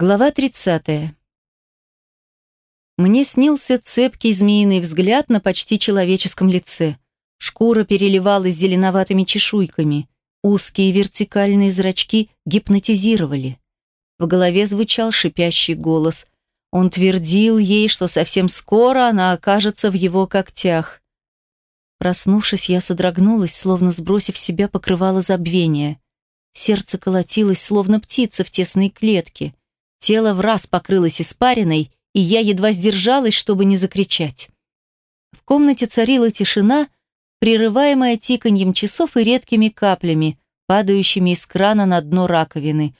Глава 30. Мне снился цепкий змеиный взгляд на почти человеческом лице. Шкура переливалась зеленоватыми чешуйками. Узкие вертикальные зрачки гипнотизировали. В голове звучал шипящий голос. Он твердил ей, что совсем скоро она окажется в его когтях. Проснувшись, я содрогнулась, словно сбросив себя покрывало забвения. Сердце колотилось, словно птица в тесной клетке. Тело в раз покрылось испариной, и я едва сдержалась, чтобы не закричать. В комнате царила тишина, прерываемая тиканьем часов и редкими каплями, падающими из крана на дно раковины.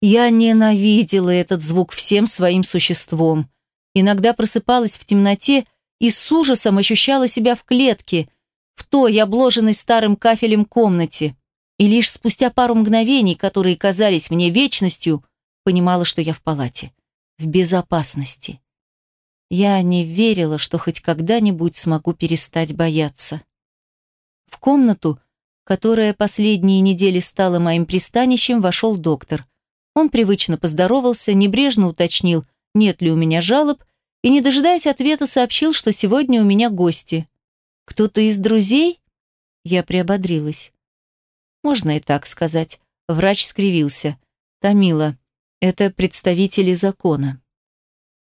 Я ненавидела этот звук всем своим существом. Иногда просыпалась в темноте и с ужасом ощущала себя в клетке, в той, обложенной старым кафелем комнате. И лишь спустя пару мгновений, которые казались мне вечностью, понимала, что я в палате, в безопасности. Я не верила, что хоть когда-нибудь смогу перестать бояться. В комнату, которая последние недели стала моим пристанищем, вошел доктор. Он привычно поздоровался, небрежно уточнил, нет ли у меня жалоб, и, не дожидаясь ответа, сообщил, что сегодня у меня гости. «Кто-то из друзей?» Я приободрилась. «Можно и так сказать». Врач скривился. «Томила, это представители закона.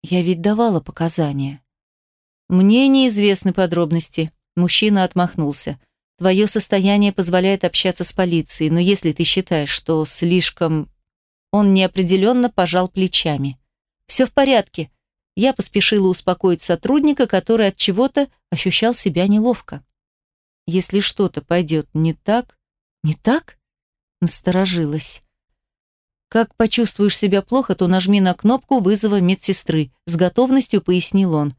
Я ведь давала показания. Мне неизвестны подробности. Мужчина отмахнулся. Твое состояние позволяет общаться с полицией, но если ты считаешь, что слишком... Он неопределенно пожал плечами. Все в порядке. Я поспешила успокоить сотрудника, который от чего-то ощущал себя неловко. Если что-то пойдет не так... Не так? Насторожилась. «Как почувствуешь себя плохо, то нажми на кнопку вызова медсестры», с готовностью пояснил он.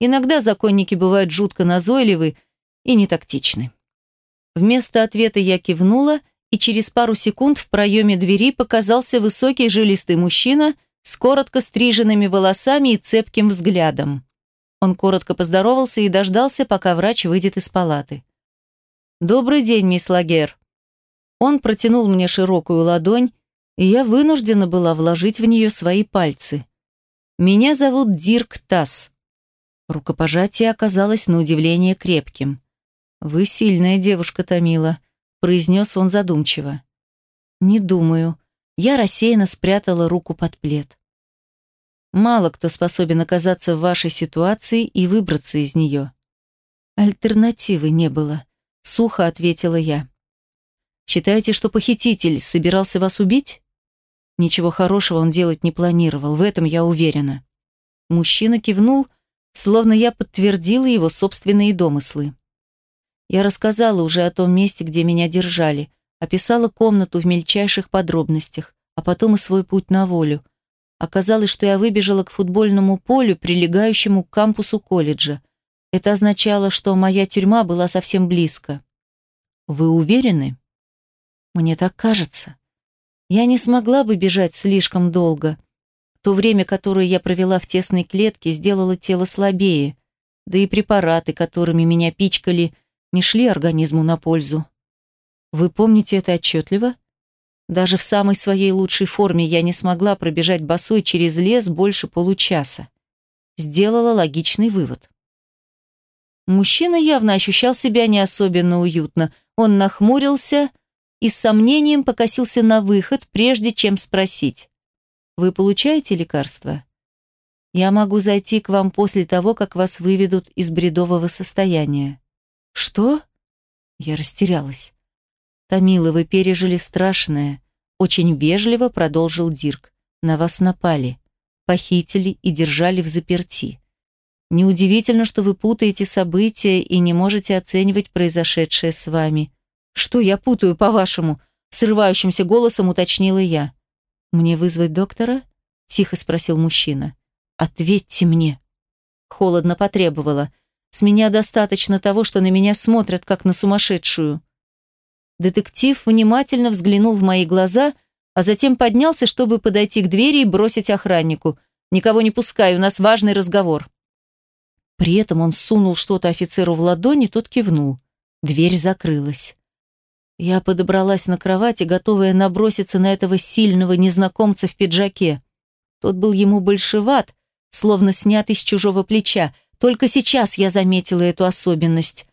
«Иногда законники бывают жутко назойливы и нетактичны». Вместо ответа я кивнула, и через пару секунд в проеме двери показался высокий жилистый мужчина с коротко стриженными волосами и цепким взглядом. Он коротко поздоровался и дождался, пока врач выйдет из палаты. «Добрый день, мисс Лагер». Он протянул мне широкую ладонь, и я вынуждена была вложить в нее свои пальцы. «Меня зовут Дирк Тасс». Рукопожатие оказалось на удивление крепким. «Вы сильная девушка, Томила», — произнес он задумчиво. «Не думаю». Я рассеянно спрятала руку под плед. «Мало кто способен оказаться в вашей ситуации и выбраться из нее». «Альтернативы не было», — сухо ответила я. «Считаете, что похититель собирался вас убить?» Ничего хорошего он делать не планировал, в этом я уверена. Мужчина кивнул, словно я подтвердила его собственные домыслы. Я рассказала уже о том месте, где меня держали, описала комнату в мельчайших подробностях, а потом и свой путь на волю. Оказалось, что я выбежала к футбольному полю, прилегающему к кампусу колледжа. Это означало, что моя тюрьма была совсем близко. Вы уверены? Мне так кажется. Я не смогла бы бежать слишком долго. То время, которое я провела в тесной клетке, сделало тело слабее, да и препараты, которыми меня пичкали, не шли организму на пользу. Вы помните это отчетливо? Даже в самой своей лучшей форме я не смогла пробежать босой через лес больше получаса. Сделала логичный вывод. Мужчина явно ощущал себя не особенно уютно. Он нахмурился, и с сомнением покосился на выход, прежде чем спросить. «Вы получаете лекарства?» «Я могу зайти к вам после того, как вас выведут из бредового состояния». «Что?» Я растерялась. «Томила, вы пережили страшное», — очень вежливо продолжил Дирк. «На вас напали, похитили и держали в заперти. Неудивительно, что вы путаете события и не можете оценивать произошедшее с вами. «Что я путаю, по-вашему?» Срывающимся голосом уточнила я. «Мне вызвать доктора?» Тихо спросил мужчина. «Ответьте мне». Холодно потребовала. «С меня достаточно того, что на меня смотрят, как на сумасшедшую». Детектив внимательно взглянул в мои глаза, а затем поднялся, чтобы подойти к двери и бросить охраннику. «Никого не пускай, у нас важный разговор». При этом он сунул что-то офицеру в ладони, тот кивнул. Дверь закрылась. Я подобралась на кровати, готовая наброситься на этого сильного незнакомца в пиджаке. Тот был ему большеват, словно снят из чужого плеча. Только сейчас я заметила эту особенность.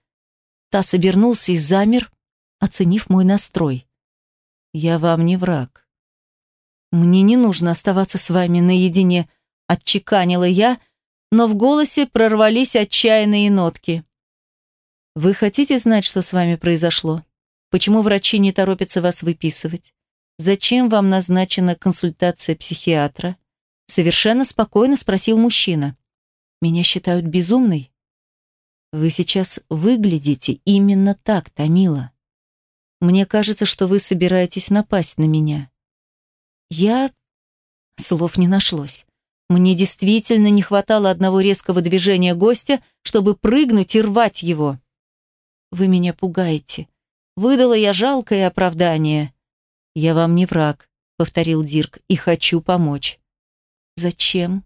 Тасс обернулся и замер, оценив мой настрой. «Я вам не враг. Мне не нужно оставаться с вами наедине», — отчеканила я, но в голосе прорвались отчаянные нотки. «Вы хотите знать, что с вами произошло? Почему врачи не торопятся вас выписывать? Зачем вам назначена консультация психиатра?» Совершенно спокойно спросил мужчина. «Меня считают безумной?» «Вы сейчас выглядите именно так, Томила. Мне кажется, что вы собираетесь напасть на меня». Я... Слов не нашлось. Мне действительно не хватало одного резкого движения гостя, чтобы прыгнуть и рвать его. Вы меня пугаете. Выдала я жалкое оправдание. Я вам не враг, повторил Дирк, и хочу помочь. Зачем?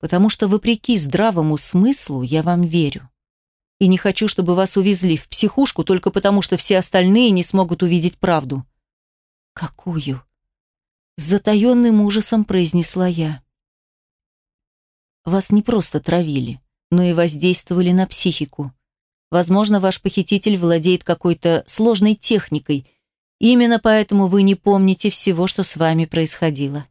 Потому что вопреки здравому смыслу я вам верю. И не хочу, чтобы вас увезли в психушку только потому, что все остальные не смогут увидеть правду. Какую? С затаенным ужасом произнесла я. Вас не просто травили, но и воздействовали на психику. Возможно, ваш похититель владеет какой-то сложной техникой. Именно поэтому вы не помните всего, что с вами происходило.